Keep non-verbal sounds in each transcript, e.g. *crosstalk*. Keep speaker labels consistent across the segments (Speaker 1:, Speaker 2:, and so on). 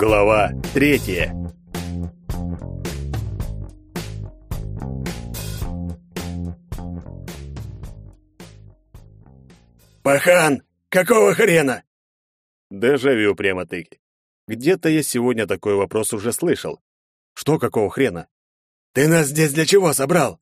Speaker 1: Глава третья.
Speaker 2: «Пахан, какого хрена?»
Speaker 1: Дежавю прямо-таки. Где-то я сегодня такой вопрос уже слышал. Что какого хрена?
Speaker 2: «Ты нас здесь для чего собрал?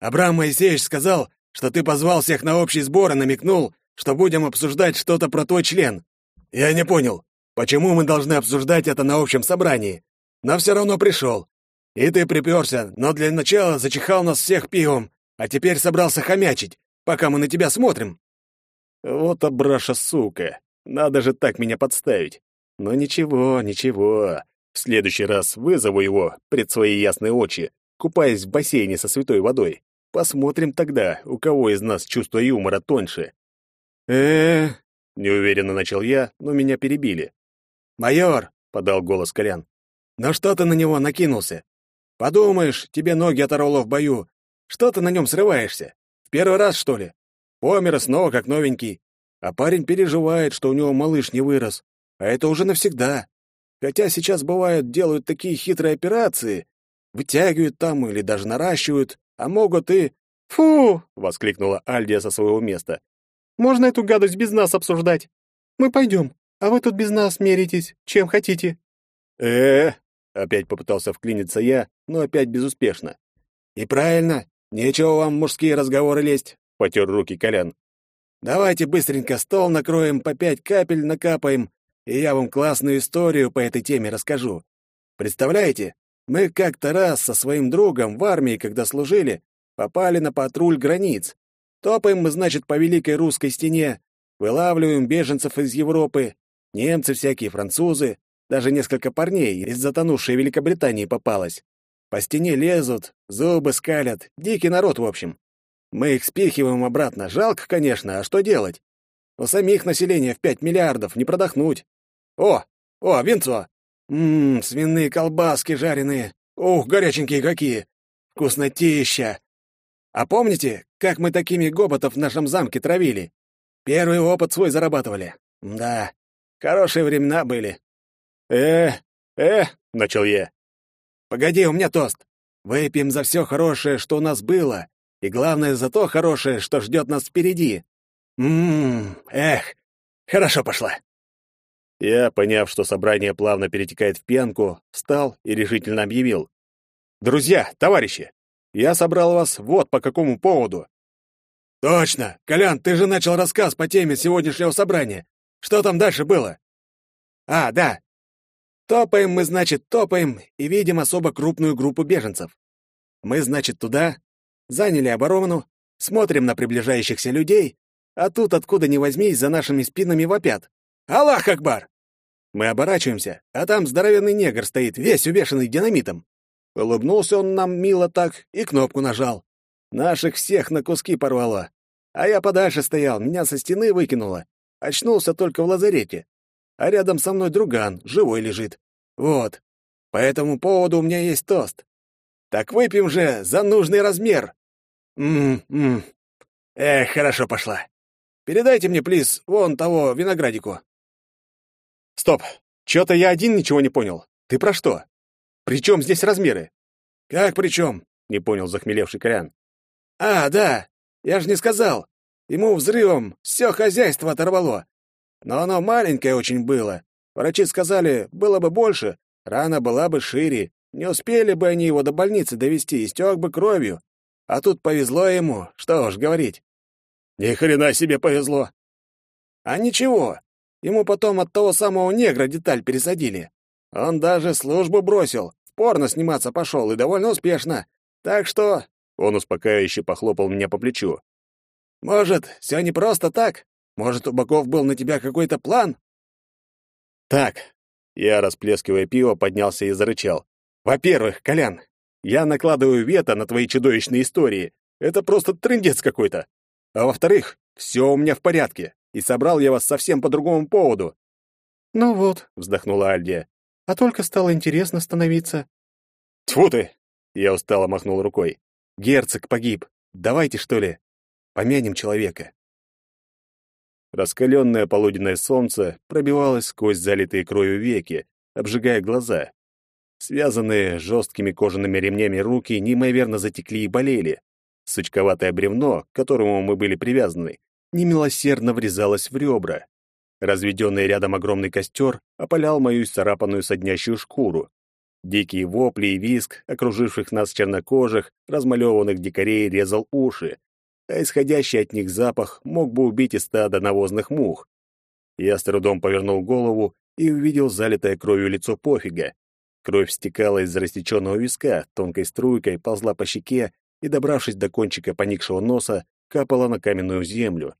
Speaker 2: Абрам Моисеевич сказал, что ты позвал всех на общий сбор и намекнул, что будем обсуждать что-то про твой член. Я не понял, почему мы должны обсуждать это на общем собрании? Но все равно пришел. И ты приперся, но для начала зачихал нас всех пивом, а теперь собрался хомячить, пока мы на тебя смотрим.
Speaker 1: Вот обраша сука. Надо же так меня подставить. Но ничего, ничего. В следующий раз вызову его пред свои ясные очи, купаясь в бассейне со святой водой. Посмотрим тогда, у кого из нас чувство юмора тоньше. э неуверенно начал я, но меня перебили.
Speaker 2: «Майор!» — подал голос Колян. «Ну что ты на него накинулся? Подумаешь, тебе ноги оторвало в бою. Что ты на нем срываешься? В первый раз, что ли? Помер снова как новенький. А парень переживает, что у него малыш не вырос. А это уже навсегда. Хотя сейчас бывают, делают такие хитрые операции. Вытягивают там или даже наращивают, а могут и...
Speaker 3: «Фу!»
Speaker 1: — воскликнула Альдия со своего места.
Speaker 3: «Можно эту гадость без нас обсуждать? Мы пойдем, а вы тут без нас меритесь, чем хотите».
Speaker 1: э опять попытался вклиниться я, но опять безуспешно.
Speaker 2: «И правильно, нечего вам мужские разговоры лезть», —
Speaker 1: потер руки Колян.
Speaker 2: «Давайте быстренько стол накроем, по пять капель накапаем, и я вам классную историю по этой теме расскажу. Представляете, мы как-то раз со своим другом в армии, когда служили, попали на патруль границ. Топаем мы, значит, по Великой Русской стене, вылавливаем беженцев из Европы, немцы всякие, французы, даже несколько парней из затонувшей Великобритании попалось. По стене лезут, зубы скалят, дикий народ, в общем. Мы их спихиваем обратно, жалко, конечно, а что делать? У самих населения в пять миллиардов не продохнуть. О, о, винцо! Ммм, свиные колбаски жареные. Ух, горяченькие какие! Вкуснотища! А помните, как мы такими гоботов в нашем замке травили? Первый опыт свой зарабатывали. Да, хорошие времена были.
Speaker 1: Э, э, начал я.
Speaker 2: Погоди, у меня тост. Выпьем за все хорошее, что у нас было, и главное, за то хорошее, что ждет нас впереди. Ммм, эх, хорошо пошла.
Speaker 1: Я, поняв, что собрание плавно перетекает в пьянку, встал и решительно объявил. «Друзья, товарищи, я собрал вас вот по какому поводу».
Speaker 2: «Точно! Колян, ты же начал рассказ по теме сегодняшнего собрания. Что там дальше было?» «А, да. Топаем мы, значит, топаем и видим особо крупную группу беженцев. Мы, значит, туда, заняли оборону, смотрим на приближающихся людей, а тут, откуда ни возьмись, за нашими спинами вопят. «Аллах Акбар!» Мы оборачиваемся, а там здоровенный негр стоит, весь увешанный динамитом. Улыбнулся он нам мило так и кнопку нажал. Наших всех на куски порвало. А я подальше стоял, меня со стены выкинуло. Очнулся только в лазарете. А рядом со мной друган, живой лежит. Вот. По этому поводу у меня есть тост. Так выпьем же за нужный размер. М-м. Эх, хорошо пошла. Передайте мне, плиз, вон того виноградику.
Speaker 1: Стоп. Чё-то я один ничего не понял. Ты про что? При чем здесь размеры?
Speaker 2: Как при чем? Не понял захмелевший Колян. А, да. Я же не сказал. Ему взрывом все хозяйство оторвало. Но оно маленькое очень было. Врачи сказали, было бы больше, рана была бы шире. Не успели бы они его до больницы довести, истек бы кровью. А тут повезло ему, что уж говорить.
Speaker 1: Ни хрена себе повезло.
Speaker 2: А ничего, Ему потом от того самого негра деталь пересадили. Он даже службу бросил, в порно сниматься пошел, и довольно успешно. Так что...» Он успокаивающе похлопал меня по плечу. «Может, все не просто так? Может, у богов был на тебя какой-то план?»
Speaker 1: «Так...» Я, расплескивая пиво, поднялся и зарычал. «Во-первых, Колян, я накладываю вето на твои чудовищные истории. Это просто трындец какой-то. А во-вторых, все у меня в порядке и собрал я вас совсем по другому поводу».
Speaker 3: «Ну вот», —
Speaker 1: вздохнула Альдия.
Speaker 3: «А только стало интересно становиться».
Speaker 1: «Тьфу ты!» — я устало махнул рукой. «Герцог погиб. Давайте, что ли, помянем человека». Раскаленное полуденное солнце пробивалось сквозь залитые кровью веки, обжигая глаза. Связанные жесткими кожаными ремнями руки неимоверно затекли и болели. Сучковатое бревно, к которому мы были привязаны, немилосердно врезалось в ребра. Разведенный рядом огромный костер опалял мою исцарапанную соднящую шкуру. Дикие вопли и визг, окруживших нас чернокожих, размалеванных дикарей, резал уши, а исходящий от них запах мог бы убить из стада навозных мух. Я с трудом повернул голову и увидел залитое кровью лицо пофига. Кровь стекала из рассеченного виска, тонкой струйкой ползла по щеке и, добравшись до кончика поникшего носа, капала на каменную землю.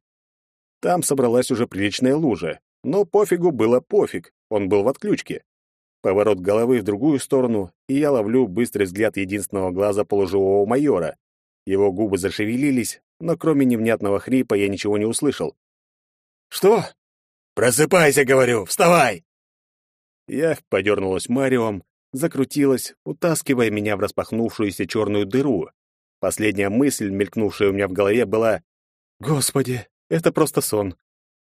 Speaker 1: Там собралась уже приличная лужа, но пофигу было пофиг, он был в отключке. Поворот головы в другую сторону, и я ловлю быстрый взгляд единственного глаза полуживого майора. Его губы зашевелились, но кроме невнятного хрипа я ничего не услышал.
Speaker 2: «Что?» «Просыпайся, говорю! Вставай!»
Speaker 1: Яхт подернулась Мариом, закрутилась, утаскивая меня в распахнувшуюся черную дыру. Последняя мысль, мелькнувшая у меня в голове, была «Господи, это просто сон».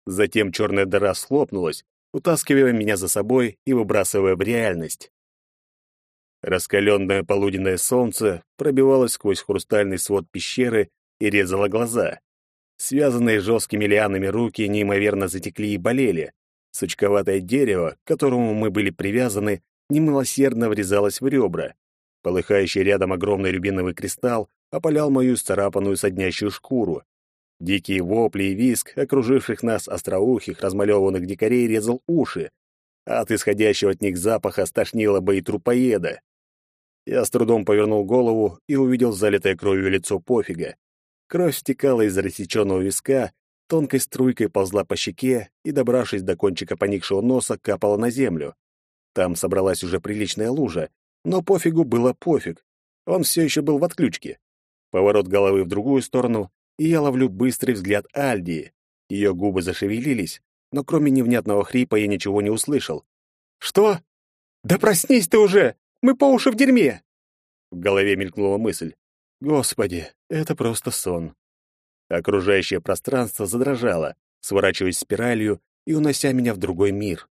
Speaker 1: Затем черная дыра схлопнулась, утаскивая меня за собой и выбрасывая в реальность. Раскаленное полуденное солнце пробивалось сквозь хрустальный свод пещеры и резало глаза. Связанные жесткими лианами руки неимоверно затекли и болели. Сучковатое дерево, к которому мы были привязаны, немилосердно врезалось в ребра. Полыхающий рядом огромный рубиновый кристалл опалял мою сцарапанную соднящую шкуру. Дикие вопли и визг, окруживших нас остроухих, размалеванных дикарей, резал уши. От исходящего от них запаха стошнило бы и трупоеда. Я с трудом повернул голову и увидел залитое кровью лицо пофига. Кровь стекала из рассеченного виска, тонкой струйкой ползла по щеке и, добравшись до кончика поникшего носа, капала на землю. Там собралась уже приличная лужа, но пофигу было пофиг. Он все еще был в отключке. Поворот головы в другую сторону, и я ловлю быстрый взгляд Альдии. Ее губы зашевелились, но кроме невнятного хрипа я ничего не услышал.
Speaker 3: «Что? Да проснись ты уже! Мы по уши в дерьме!»
Speaker 1: В голове мелькнула мысль. «Господи, это просто сон». Окружающее пространство задрожало, сворачиваясь спиралью и унося меня в другой мир.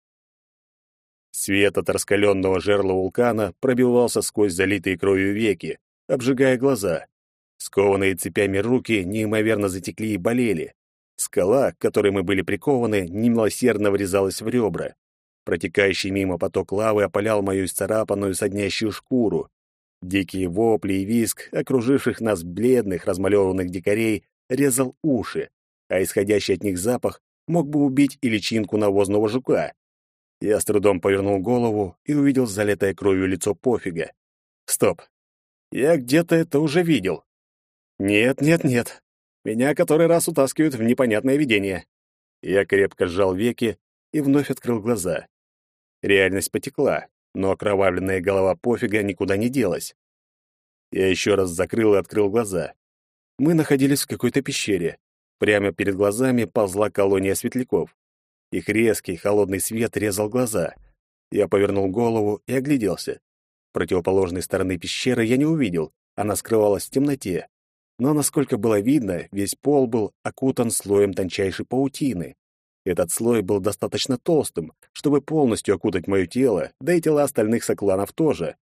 Speaker 1: Свет от раскаленного жерла вулкана пробивался сквозь залитые кровью веки, обжигая глаза. Скованные цепями руки неимоверно затекли и болели. Скала, к которой мы были прикованы, немилосердно врезалась в ребра. Протекающий мимо поток лавы опалял мою исцарапанную соднящую шкуру. Дикие вопли и визг, окруживших нас бледных, размалеванных дикарей, резал уши, а исходящий от них запах мог бы убить и личинку навозного жука. Я с трудом повернул голову и увидел залитое кровью лицо пофига. Стоп. Я где-то это уже видел. Нет, нет, нет. Меня который раз утаскивают в непонятное видение. Я крепко сжал веки и вновь открыл глаза. Реальность потекла, но окровавленная голова пофига никуда не делась. Я еще раз закрыл и открыл глаза. Мы находились в какой-то пещере. Прямо перед глазами ползла колония светляков. Их резкий, холодный свет резал глаза. Я повернул голову и огляделся. Противоположной стороны пещеры я не увидел, она скрывалась в темноте но, насколько было видно, весь пол был окутан слоем тончайшей паутины. Этот слой был достаточно толстым, чтобы полностью окутать мое тело, да и тела остальных сокланов тоже.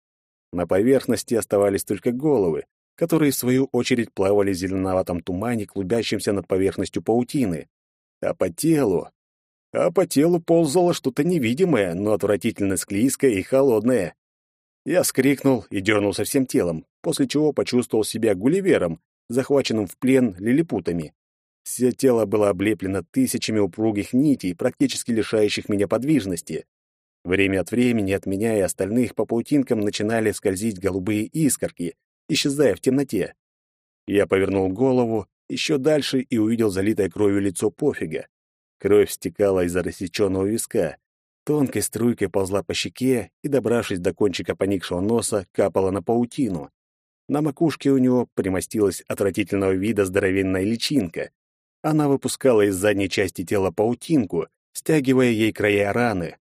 Speaker 1: На поверхности оставались только головы, которые, в свою очередь, плавали в зеленоватом тумане, клубящемся над поверхностью паутины. А по телу... А по телу ползало что-то невидимое, но отвратительно склизкое и холодное. Я вскрикнул и дернулся всем телом, после чего почувствовал себя гулливером, захваченным в плен лилипутами. Все тело было облеплено тысячами упругих нитей, практически лишающих меня подвижности. Время от времени от меня и остальных по паутинкам начинали скользить голубые искорки, исчезая в темноте. Я повернул голову еще дальше и увидел залитое кровью лицо пофига. Кровь стекала из рассеченного виска, тонкой струйкой ползла по щеке и, добравшись до кончика поникшего носа, капала на паутину. На макушке у него примостилась отвратительного вида здоровенная личинка. Она выпускала из задней части тела паутинку, стягивая ей края раны.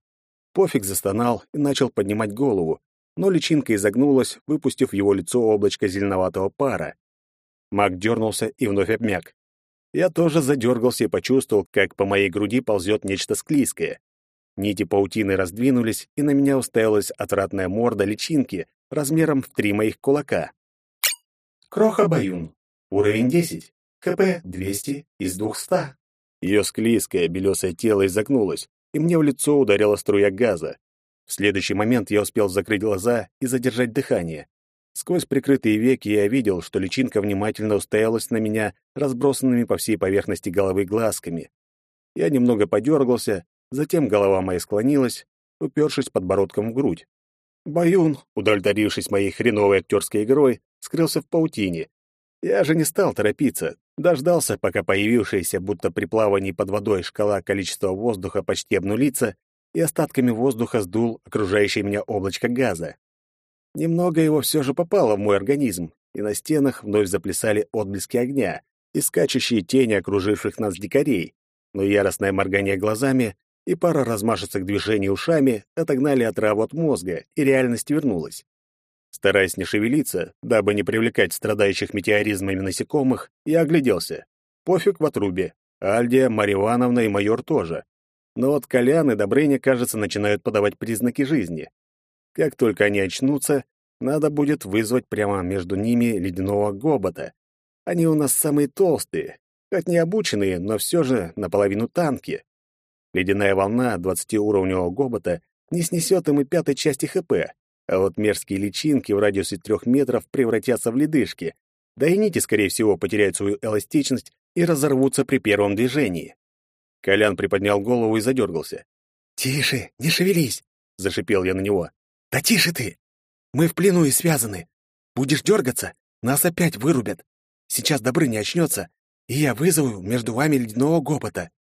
Speaker 1: Пофиг застонал и начал поднимать голову, но личинка изогнулась, выпустив в его лицо облачко зеленоватого пара. Маг дернулся и вновь обмяк. Я тоже задергался и почувствовал, как по моей груди ползет нечто склизкое. Нити паутины раздвинулись, и на меня уставилась отвратная морда личинки размером в три моих кулака.
Speaker 4: Кроха Баюн. Уровень 10. КП 200 из 200.
Speaker 1: Ее склизкое белесое тело изогнулось, и мне в лицо ударила струя газа. В следующий момент я успел закрыть глаза и задержать дыхание. Сквозь прикрытые веки я видел, что личинка внимательно уставилась на меня разбросанными по всей поверхности головы глазками. Я немного подергался, затем голова моя склонилась, упершись подбородком в грудь. Баюн, удовлетворившись моей хреновой актерской игрой, скрылся в паутине. Я же не стал торопиться, дождался, пока появившаяся, будто при плавании под водой, шкала количества воздуха почти обнулится, и остатками воздуха сдул окружающее меня облачко газа. Немного его все же попало в мой организм, и на стенах вновь заплясали отблески огня и скачущие тени окруживших нас дикарей, но яростное моргание глазами и пара размашистых движений ушами отогнали отраву от мозга, и реальность вернулась. Стараясь не шевелиться, дабы не привлекать страдающих метеоризмами насекомых, я огляделся. Пофиг в отрубе. Альдия, Марья Ивановна и майор тоже. Но вот Колян и Добрыня, кажется, начинают подавать признаки жизни. Как только они очнутся, надо будет вызвать прямо между ними ледяного гобота. Они у нас самые толстые, хоть не обученные, но все же наполовину танки. Ледяная волна 20-уровневого гобота не снесет им и пятой части ХП, а вот мерзкие личинки в радиусе трех метров превратятся в ледышки, да и нити, скорее всего, потеряют свою эластичность и разорвутся при первом движении. Колян приподнял голову и задергался.
Speaker 2: «Тише, не шевелись!» — зашипел я на него. «Да тише ты! Мы в плену и связаны. Будешь дергаться, нас опять вырубят. Сейчас Добрыня очнется, и я вызову между вами ледяного гопота.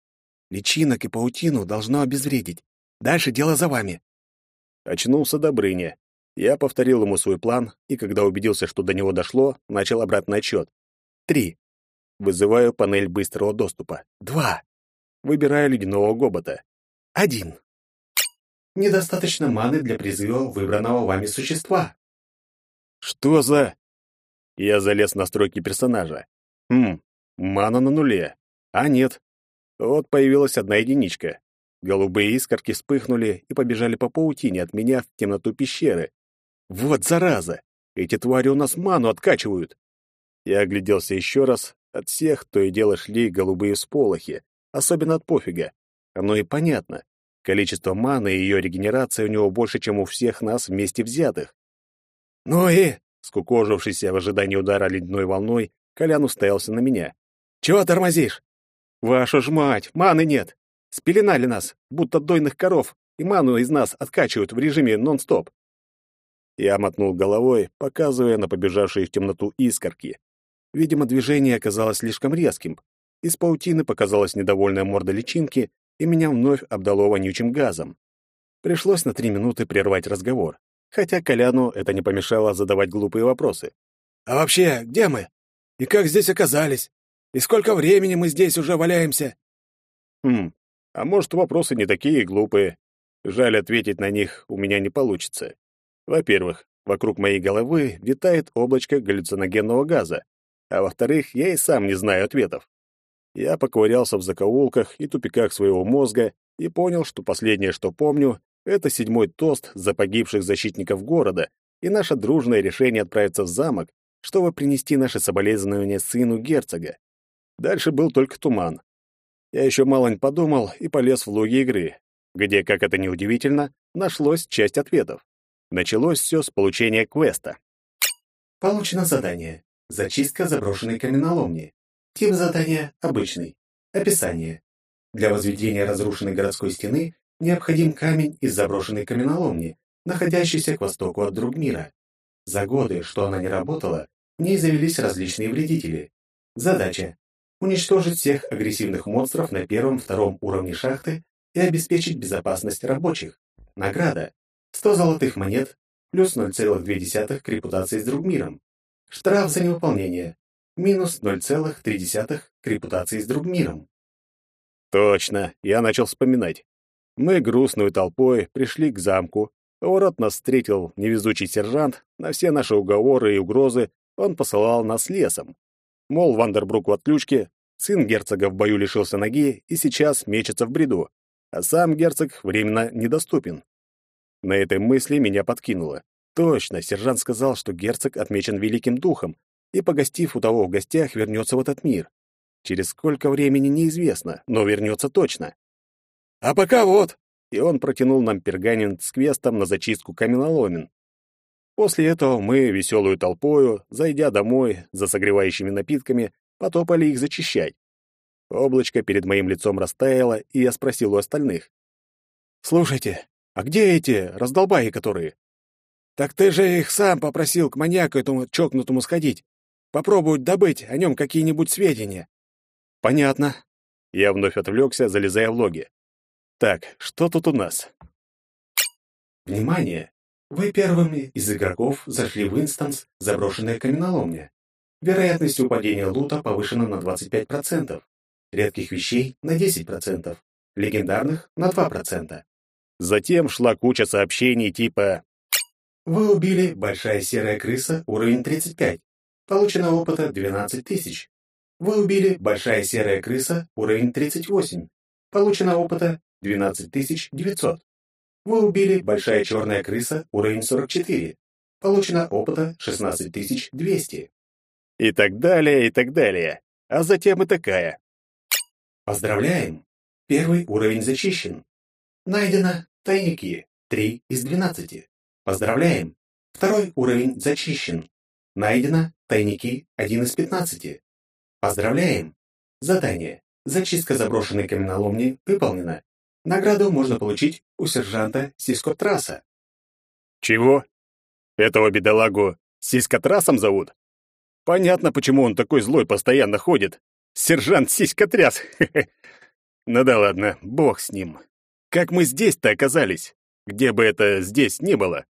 Speaker 2: Личинок и паутину должно обезвредить. Дальше дело за вами».
Speaker 1: Очнулся Добрыня. Я повторил ему свой план, и когда убедился, что до него дошло, начал обратный отсчет. Три. Вызываю панель быстрого доступа. Два. Выбираю ледяного гобота. Один.
Speaker 4: Недостаточно маны для призыва выбранного вами существа.
Speaker 1: Что за... Я залез в настройки персонажа. Хм, мана на нуле. А нет. Вот появилась одна единичка. Голубые искорки вспыхнули и побежали по паутине от меня в темноту пещеры. Вот зараза! Эти твари у нас ману откачивают. Я огляделся еще раз. От всех то и дело шли голубые сполохи, особенно от пофига. Оно и понятно. Количество маны и ее регенерация у него больше, чем у всех нас вместе взятых. Ну и, скукожившийся в ожидании удара ледяной волной, Колян уставился на меня. «Чего тормозишь?» «Вашу ж мать, маны нет! Спеленали нас, будто дойных коров, и ману из нас откачивают в режиме нон-стоп». Я мотнул головой, показывая на побежавшие в темноту искорки. Видимо, движение оказалось слишком резким. Из паутины показалась недовольная морда личинки, и меня вновь обдало вонючим газом. Пришлось на три минуты прервать разговор, хотя Коляну это не помешало задавать глупые вопросы.
Speaker 2: «А вообще, где мы? И как здесь оказались? И сколько времени мы здесь уже валяемся?»
Speaker 1: «Хм, а может, вопросы не такие глупые. Жаль, ответить на них у меня не получится. Во-первых, вокруг моей головы витает облачко галлюциногенного газа, а во-вторых, я и сам не знаю ответов. Я поковырялся в закоулках и тупиках своего мозга и понял, что последнее, что помню, это седьмой тост за погибших защитников города и наше дружное решение отправиться в замок, чтобы принести наши соболезнования сыну герцога. Дальше был только туман. Я еще малонь подумал и полез в логи игры, где, как это ни удивительно, нашлось часть ответов. Началось все с получения квеста.
Speaker 4: Получено задание. Зачистка заброшенной каменоломни. Тип задания обычный. Описание. Для возведения разрушенной городской стены необходим камень из заброшенной каменоломни, находящийся к востоку от Другмира. За годы, что она не работала, в ней завелись различные вредители. Задача – уничтожить всех агрессивных монстров на первом-втором уровне шахты и обеспечить безопасность рабочих. Награда – 100 золотых монет плюс 0,2 к репутации с Другмиром. Штраф за невыполнение минус 0,3 к репутации с другмиром.
Speaker 1: Точно, я начал вспоминать. Мы грустной толпой пришли к замку. Ворот нас встретил невезучий сержант. На все наши уговоры и угрозы он посылал нас лесом. Мол, Вандербрук в отключке, сын герцога в бою лишился ноги и сейчас мечется в бреду. а сам герцог временно недоступен. На этой мысли меня подкинуло. Точно, сержант сказал, что герцог отмечен великим духом, и, погостив у того в гостях, вернется в этот мир. Через сколько времени неизвестно, но вернется точно. А пока вот. И он протянул нам пергамент с квестом на зачистку каменоломен. После этого мы, веселую толпою, зайдя домой за согревающими напитками, потопали их зачищать. Облачко перед моим лицом растаяло, и я спросил у остальных. «Слушайте, а где эти раздолбаи, которые?» «Так ты же их сам попросил к маньяку этому чокнутому сходить. Попробовать добыть о нем какие-нибудь сведения». «Понятно». Я вновь отвлекся, залезая в логи. «Так, что тут у нас?»
Speaker 4: «Внимание! Вы первыми из игроков зашли в инстанс «Заброшенная каменоломня». Вероятность упадения лута повышена на 25%, редких вещей — на 10%, легендарных — на 2%.
Speaker 1: Затем шла куча сообщений типа
Speaker 4: «Вы убили большая серая крыса, уровень 35. Получено опыта 12 тысяч. Вы убили большая серая крыса, уровень 38. Получено опыта 12 900. Вы убили большая черная крыса, уровень 44. Получено опыта 16 200.
Speaker 1: И так далее, и так далее. А затем и такая.
Speaker 4: Поздравляем! Первый уровень зачищен. Найдено тайники 3 из 12. Поздравляем! Второй уровень зачищен. Найдено тайники 1 из 15. Поздравляем! Задание. Зачистка заброшенной каменоломни выполнена. Награду можно получить у сержанта Сискотраса.
Speaker 1: Чего? Этого бедолагу Сискотрасом зовут? Понятно, почему он такой злой постоянно ходит. Сержант Сиськотряс. *laughs* Ну да ладно, бог с ним. Как мы здесь-то оказались? Где бы это здесь ни было?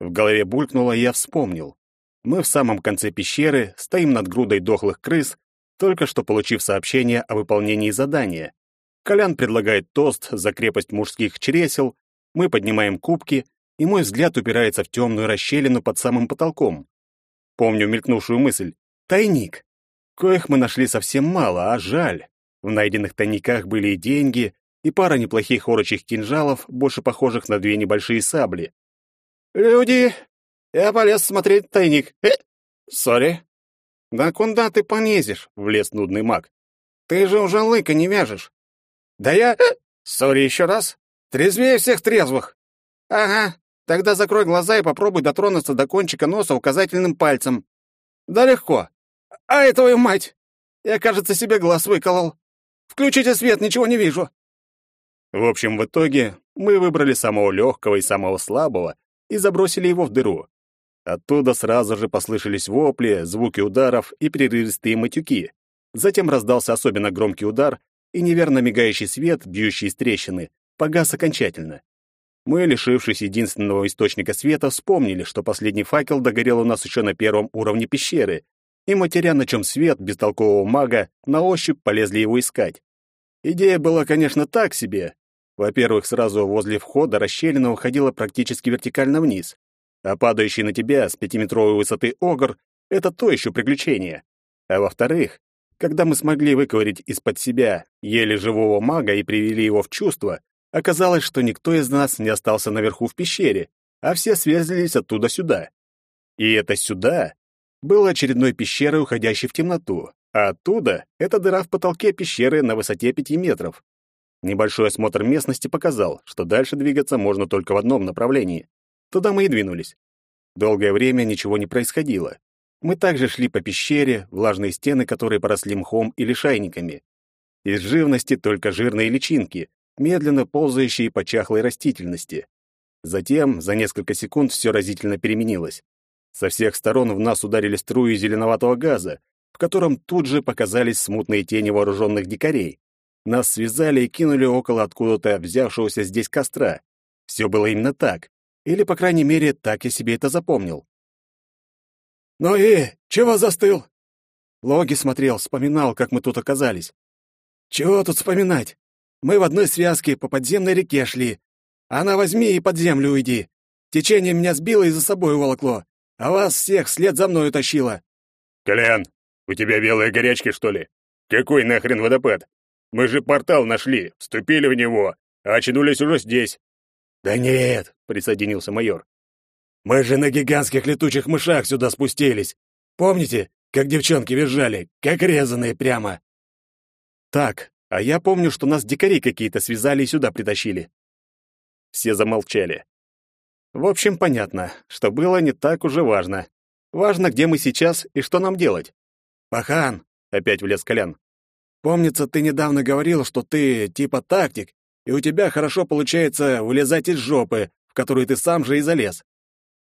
Speaker 1: В голове булькнуло, и я вспомнил. Мы в самом конце пещеры, стоим над грудой дохлых крыс, только что получив сообщение о выполнении задания. Колян предлагает тост за крепость мужских чресел, мы поднимаем кубки, и мой взгляд упирается в темную расщелину под самым потолком. Помню мелькнувшую мысль. Тайник. Коих мы нашли совсем мало, а жаль. В найденных тайниках были и деньги, и пара неплохих орочих кинжалов, больше похожих на две небольшие сабли. «Люди, я полез смотреть тайник. Э, сори». «Да куда ты полезешь?» — влез нудный маг. «Ты же уже лыка не вяжешь. Да я... Сори еще раз. Трезвее всех трезвых. Ага, тогда закрой глаза и попробуй дотронуться до кончика носа указательным пальцем. Да легко. Ай, твою мать! Я, кажется, себе глаз выколол. Включите свет, ничего не вижу. В общем, в итоге мы выбрали самого легкого и самого слабого и забросили его в дыру. Оттуда сразу же послышались вопли, звуки ударов и прерывистые матюки. Затем раздался особенно громкий удар, и неверно мигающий свет, бьющий из трещины, погас окончательно. Мы, лишившись единственного источника света, вспомнили, что последний факел догорел у нас еще на первом уровне пещеры, и, матеря на чем свет бестолкового мага, на ощупь полезли его искать. Идея была, конечно, так себе. Во-первых, сразу возле входа расщелина уходила практически вертикально вниз, а падающий на тебя с пятиметровой высоты огр — это то еще приключение. А во-вторых, когда мы смогли выковырить из-под себя еле живого мага и привели его в чувство, оказалось, что никто из нас не остался наверху в пещере, а все связались оттуда сюда. И это сюда было очередной пещерой, уходящей в темноту, а оттуда — это дыра в потолке пещеры на высоте пяти метров. Небольшой осмотр местности показал, что дальше двигаться можно только в одном направлении. Туда мы и двинулись. Долгое время ничего не происходило. Мы также шли по пещере, влажные стены которые поросли мхом или шайниками. Из живности только жирные личинки, медленно ползающие по чахлой растительности. Затем за несколько секунд все разительно переменилось. Со всех сторон в нас ударили струи зеленоватого газа, в котором тут же показались смутные тени вооруженных дикарей. Нас связали и кинули около откуда-то взявшегося здесь костра. Все было именно так. Или, по крайней мере, так я себе это запомнил. «Ну и чего застыл?» Логи смотрел, вспоминал, как мы тут оказались. «Чего тут вспоминать? Мы в одной связке по подземной реке шли. Она возьми и под землю уйди. Течение меня сбило и за собой уволокло, а вас всех след за мной утащило». «Колян, у тебя белые горячки, что ли? Какой нахрен водопад? Мы же портал нашли, вступили в него, а очнулись уже здесь».
Speaker 2: «Да нет», — присоединился майор. «Мы же на гигантских летучих мышах сюда спустились. Помните, как девчонки визжали, как резаные прямо?»
Speaker 1: «Так, а я помню, что нас дикари какие-то связали и сюда притащили». Все замолчали. В общем, понятно, что было не так уже важно. Важно, где мы сейчас и что нам делать.
Speaker 2: «Пахан!» — опять влез Колян.
Speaker 3: «Помнится, ты недавно говорил, что ты типа тактик, и у тебя хорошо получается вылезать из жопы, в которую ты сам же и залез.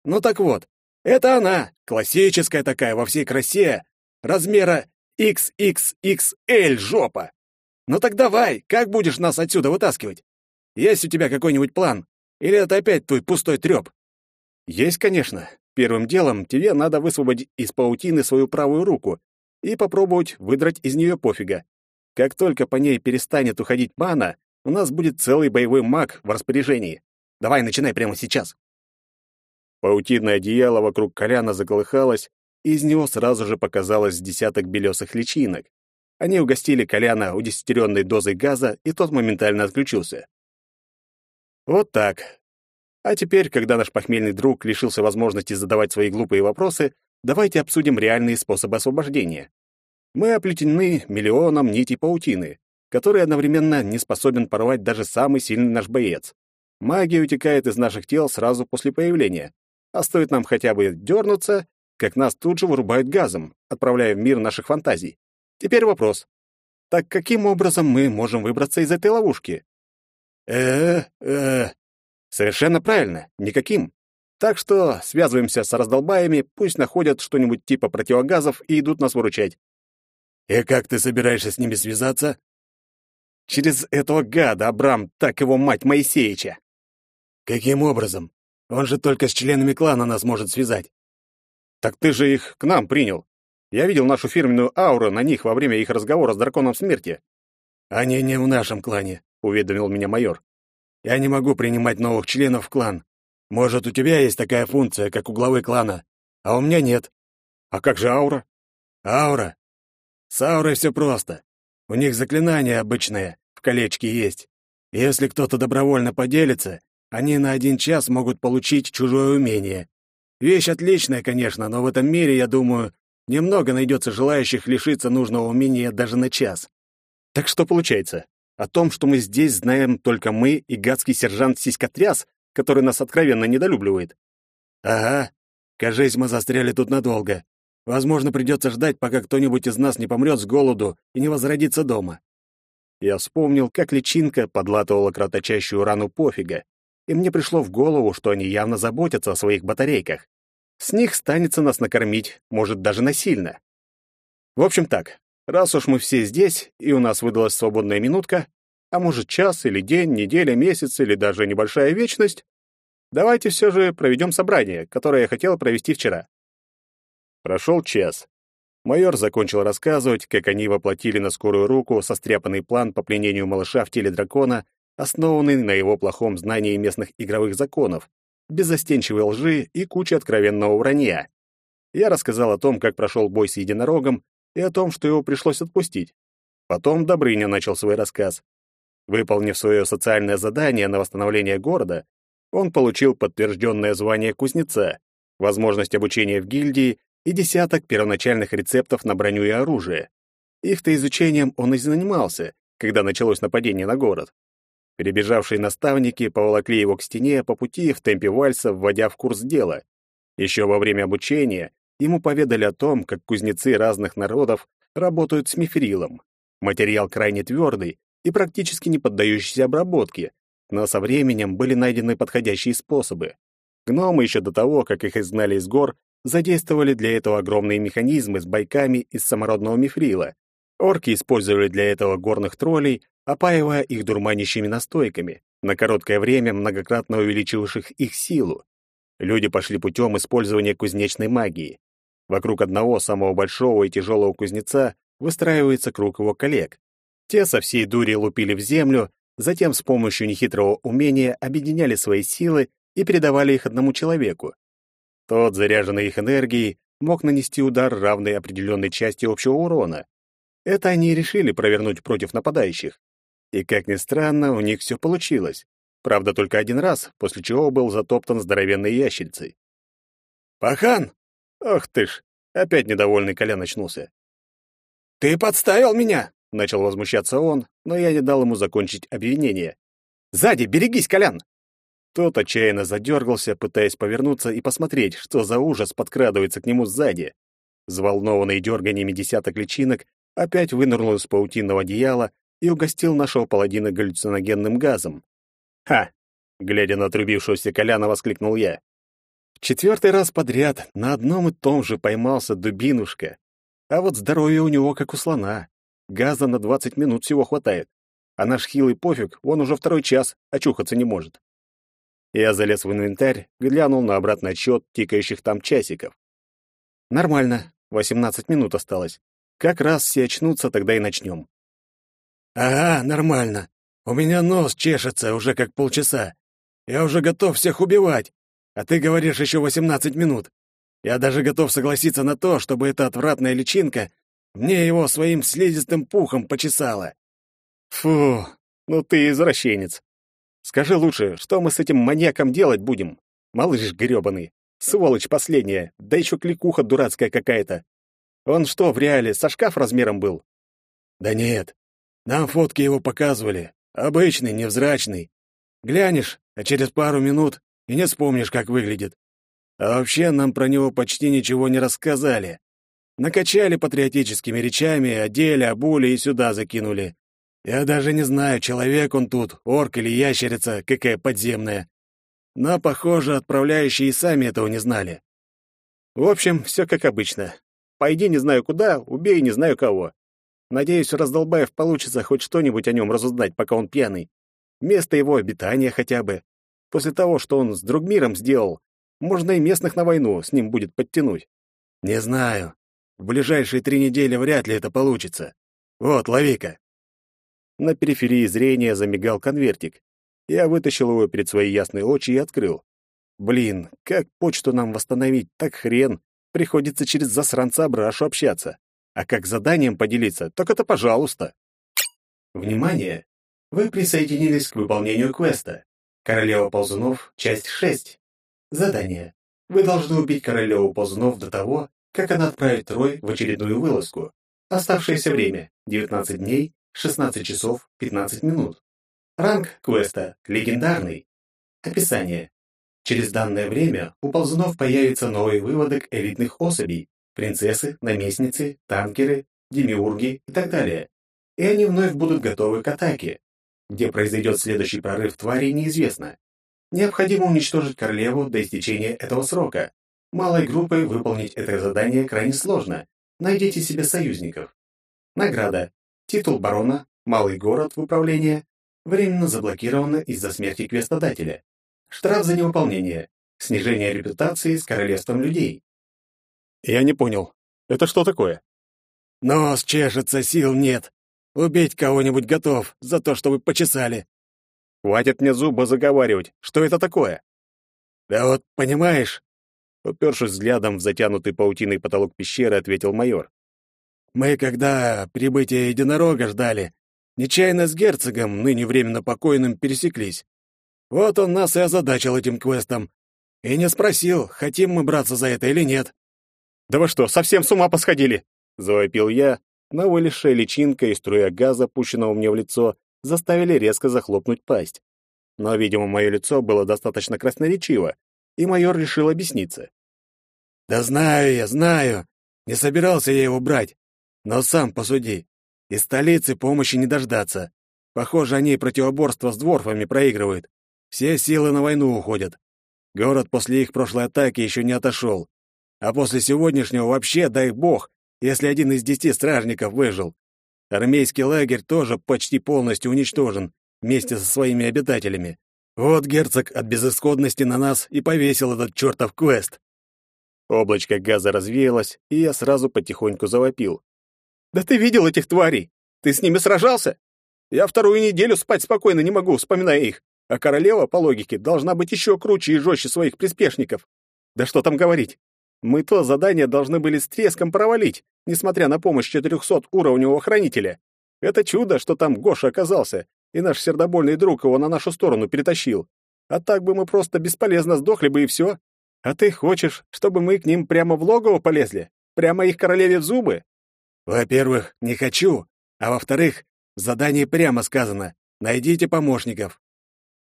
Speaker 3: Ну так вот, это она, классическая такая во всей красе, размера XXXL жопа. Ну так давай, как будешь нас отсюда вытаскивать? Есть у тебя какой-нибудь план? Или это опять твой пустой трёп?
Speaker 1: Есть, конечно. Первым делом тебе надо высвободить из паутины свою правую руку и попробовать выдрать из нее пофига. Как только по ней перестанет уходить мана, у нас будет целый боевой маг в распоряжении. Давай, начинай прямо сейчас. Паутинное одеяло вокруг Коляна заколыхалось, и из него сразу же показалось десяток белесых личинок. Они угостили Коляна удесятеренной дозой газа, и тот моментально отключился. Вот так. А теперь, когда наш похмельный друг лишился возможности задавать свои глупые вопросы, давайте обсудим реальные способы освобождения. Мы оплетены миллионом нитей паутины, который одновременно не способен порвать даже самый сильный наш боец. Магия утекает из наших тел сразу после появления, а стоит нам хотя бы дернуться, как нас тут же вырубают газом, отправляя в мир наших фантазий. Теперь вопрос. Так каким образом мы можем выбраться из этой ловушки? э э Совершенно правильно, никаким. Так что связываемся с раздолбаями, пусть находят что-нибудь типа противогазов и идут нас выручать.
Speaker 2: И как ты собираешься с ними связаться?
Speaker 1: Через этого гада, Абрам, так его мать Моисеича.
Speaker 2: Каким образом? Он же только с членами клана нас может связать.
Speaker 1: Так ты же их к нам принял. Я видел нашу фирменную ауру на них во время их разговора с драконом смерти.
Speaker 2: Они не в нашем клане, уведомил меня майор. Я не могу принимать новых членов в клан. Может, у тебя есть такая функция, как у главы клана, а у меня нет.
Speaker 1: А как же аура?
Speaker 2: Аура. С аурой все просто. У них заклинание обычное, в колечке есть. Если кто-то добровольно поделится, они на один час могут получить чужое умение. Вещь отличная, конечно, но в этом мире, я думаю, немного найдется желающих лишиться нужного умения даже на час.
Speaker 1: Так что получается? О том, что мы здесь знаем только мы и гадский сержант Сиськотряс, который нас откровенно недолюбливает.
Speaker 2: Ага. Кажись, мы застряли тут надолго. Возможно, придется ждать, пока кто-нибудь из нас не помрет с голоду и не возродится дома.
Speaker 1: Я вспомнил, как личинка подлатывала кровоточащую рану пофига, и мне пришло в голову, что они явно заботятся о своих батарейках. С них станется нас накормить, может, даже насильно. В общем так, раз уж мы все здесь, и у нас выдалась свободная минутка, а может, час или день, неделя, месяц или даже небольшая вечность, давайте все же проведем собрание, которое я хотел провести вчера. Прошел час. Майор закончил рассказывать, как они воплотили на скорую руку состряпанный план по пленению малыша в теле дракона, основанный на его плохом знании местных игровых законов, беззастенчивой лжи и куче откровенного вранья. Я рассказал о том, как прошел бой с единорогом, и о том, что его пришлось отпустить. Потом Добрыня начал свой рассказ. Выполнив свое социальное задание на восстановление города, он получил подтвержденное звание кузнеца, возможность обучения в гильдии и десяток первоначальных рецептов на броню и оружие. Их-то изучением он и занимался, когда началось нападение на город. Перебежавшие наставники поволокли его к стене по пути в темпе вальса, вводя в курс дела. Еще во время обучения ему поведали о том, как кузнецы разных народов работают с мифрилом. Материал крайне твердый и практически не поддающийся обработке, но со временем были найдены подходящие способы. Гномы еще до того, как их изгнали из гор, задействовали для этого огромные механизмы с бойками из самородного мифрила. Орки использовали для этого горных троллей, опаивая их дурманящими настойками, на короткое время многократно увеличивших их силу. Люди пошли путем использования кузнечной магии. Вокруг одного самого большого и тяжелого кузнеца выстраивается круг его коллег. Те со всей дури лупили в землю, затем с помощью нехитрого умения объединяли свои силы и передавали их одному человеку. Тот, заряженный их энергией, мог нанести удар, равный определенной части общего урона. Это они и решили провернуть против нападающих. И, как ни странно, у них все получилось. Правда, только один раз, после чего был затоптан здоровенной ящерицей.
Speaker 3: «Пахан!»
Speaker 1: «Ох ты ж!» Опять недовольный Колян очнулся.
Speaker 3: «Ты подставил меня!»
Speaker 1: — начал возмущаться он, но я не дал ему закончить обвинение. «Сзади, берегись, Колян!» Тот отчаянно задергался, пытаясь повернуться и посмотреть, что за ужас подкрадывается к нему сзади. Взволнованный дерганиями десяток личинок опять вынырнул из паутинного одеяла и угостил нашего паладина галлюциногенным газом. «Ха!» — глядя на отрубившегося Коляна, воскликнул я. В четвертый раз подряд на одном и том же поймался дубинушка. А вот здоровье у него как у слона. Газа на двадцать минут всего хватает. А наш хилый пофиг, он уже второй час, очухаться не может. Я залез в инвентарь, глянул на обратный отсчет тикающих там часиков. Нормально, восемнадцать минут осталось. Как раз все очнутся, тогда и начнем.
Speaker 3: «Ага, нормально. У меня нос чешется уже как полчаса. Я уже готов всех убивать. А ты говоришь еще восемнадцать минут. Я даже готов согласиться на то, чтобы эта отвратная личинка мне его своим слизистым пухом почесала.
Speaker 1: Фу, ну ты извращенец. Скажи лучше, что мы с этим маньяком делать будем? Малыш грёбаный. Сволочь последняя, да еще кликуха дурацкая какая-то. Он что, в реале со шкаф размером был?
Speaker 3: Да нет. Нам фотки его показывали. Обычный, невзрачный. Глянешь, а через пару минут и не вспомнишь, как выглядит. А вообще нам про него почти ничего не рассказали. Накачали патриотическими речами, одели, обули и сюда закинули. Я даже не знаю, человек он тут, орк или ящерица, какая подземная. Но, похоже, отправляющие и сами этого не знали.
Speaker 1: В общем, все как обычно. Пойди не знаю куда, убей не знаю кого. Надеюсь, у Раздолбаев получится хоть что-нибудь о нем разузнать, пока он пьяный. Место его обитания хотя бы. После того, что он с Другмиром сделал, можно и местных на войну с ним будет подтянуть.
Speaker 3: Не знаю. В ближайшие три недели вряд ли это получится. Вот, лови-ка.
Speaker 1: На периферии зрения замигал конвертик. Я вытащил его перед свои ясные очи и открыл. Блин, как почту нам восстановить, так хрен. Приходится через засранца Брашу общаться. А как заданием поделиться, так это пожалуйста.
Speaker 4: Внимание! Вы присоединились к выполнению квеста. Королева ползунов, часть 6. Задание. Вы должны убить королеву ползунов до того, как она отправит Рой в очередную вылазку. Оставшееся время — 19 дней, 16 часов, 15 минут. Ранг квеста — легендарный. Описание. Через данное время у ползунов появится новый выводок элитных особей, принцессы, наместницы, танкеры, демиурги и так далее. И они вновь будут готовы к атаке. Где произойдет следующий прорыв тварей, неизвестно. Необходимо уничтожить королеву до истечения этого срока. Малой группой выполнить это задание крайне сложно. Найдите себе союзников. Награда. Титул барона, малый город в управление, временно заблокировано из-за смерти квестодателя. Штраф за невыполнение. Снижение репутации с королевством людей.
Speaker 1: Я не понял. Это что такое?
Speaker 3: Нос чешется, сил нет. Убить кого-нибудь готов за то, что вы почесали.
Speaker 1: Хватит мне зубы заговаривать. Что это такое?
Speaker 3: Да вот, понимаешь,
Speaker 1: упершись взглядом в затянутый паутиной потолок пещеры, ответил майор.
Speaker 3: Мы, когда прибытие единорога ждали, нечаянно с герцогом, ныне временно покойным, пересеклись. Вот он нас и озадачил этим квестом. И не спросил, хотим мы браться за это или нет.
Speaker 1: «Да вы что, совсем с ума посходили?» — завопил я, но вылезшая личинка и струя газа, пущенного мне в лицо, заставили резко захлопнуть пасть. Но, видимо, мое лицо было достаточно красноречиво, и майор решил объясниться.
Speaker 3: «Да знаю я, знаю. Не собирался я его брать. Но сам посуди. Из столицы помощи не дождаться. Похоже, они противоборство с дворфами проигрывают. Все силы на войну уходят. Город после их прошлой атаки еще не отошел. А после сегодняшнего вообще, дай бог, если один из десяти стражников выжил. Армейский лагерь тоже почти полностью уничтожен вместе со своими обитателями. Вот герцог от безысходности на нас и повесил этот чертов квест.
Speaker 1: Облачко газа развеялось, и я сразу потихоньку завопил. «Да ты видел этих тварей? Ты с ними сражался? Я вторую неделю спать спокойно не могу, вспоминая их. А королева, по логике, должна быть еще круче и жестче своих приспешников. Да что там говорить? Мы то задание должны были с треском провалить, несмотря на помощь 400-уровневого хранителя. Это чудо, что там Гоша оказался, и наш сердобольный друг его на нашу сторону перетащил. А так бы мы просто бесполезно сдохли бы и все. А ты хочешь, чтобы мы к ним прямо в логово полезли? Прямо их королеве в зубы?
Speaker 2: Во-первых, не хочу, а во-вторых, в задании прямо сказано: найдите помощников.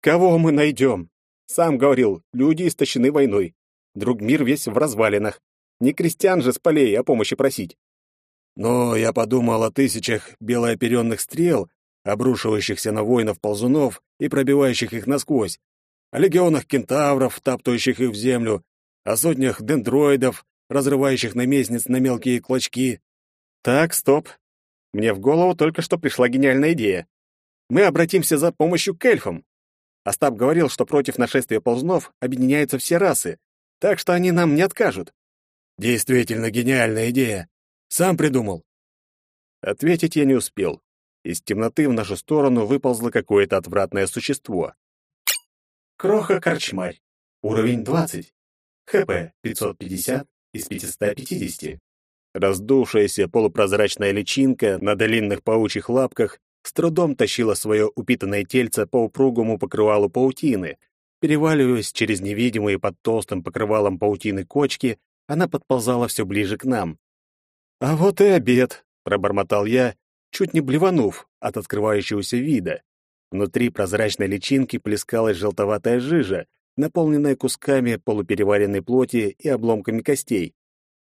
Speaker 1: Кого мы найдем? Сам говорил, люди истощены войной. Друг мир весь в развалинах. Не крестьян же с полей о помощи просить.
Speaker 2: Но я подумал о тысячах белооперенных стрел, обрушивающихся на воинов-ползунов и пробивающих их насквозь, о легионах кентавров, таптающих их в землю, о сотнях дендроидов, разрывающих наместниц на мелкие клочки.
Speaker 1: Так, стоп. Мне в голову только что пришла гениальная идея. Мы обратимся за помощью к эльфам. Остап говорил, что против нашествия ползунов объединяются все расы, так что они нам не откажут.
Speaker 2: Действительно гениальная идея. Сам придумал.
Speaker 1: Ответить я не успел. Из темноты в нашу сторону выползло какое-то отвратное существо.
Speaker 4: Кроха-корчмарь. Уровень 20. ХП 550 из 550.
Speaker 1: Раздувшаяся полупрозрачная личинка на длинных паучьих лапках с трудом тащила свое упитанное тельце по упругому покрывалу паутины. Переваливаясь через невидимые под толстым покрывалом паутины кочки, она подползала все ближе к нам. «А вот и обед», — пробормотал я, чуть не блеванув от открывающегося вида. Внутри прозрачной личинки плескалась желтоватая жижа, наполненная кусками полупереваренной плоти и обломками костей.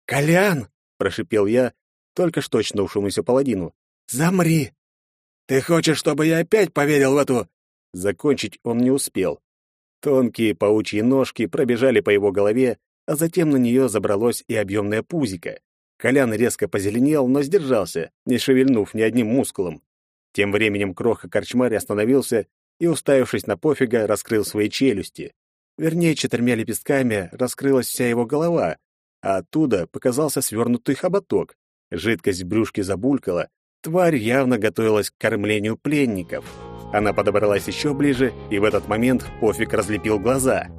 Speaker 2: «Колян!» — прошипел я, только что очнувшемуся паладину. «Замри! Ты хочешь, чтобы я опять поверил в эту...»
Speaker 1: Закончить он не успел. Тонкие паучьи ножки пробежали по его голове, а затем на нее забралось и объемное пузико. Колян резко позеленел, но сдержался, не шевельнув ни одним мускулом. Тем временем Кроха-корчмарь остановился и, уставившись на пофига, раскрыл свои челюсти. Вернее, четырьмя лепестками раскрылась вся его голова, а оттуда показался свернутый хоботок. Жидкость в брюшке забулькала. Тварь явно готовилась к кормлению пленников. Она подобралась еще ближе, и в этот момент пофиг разлепил глаза —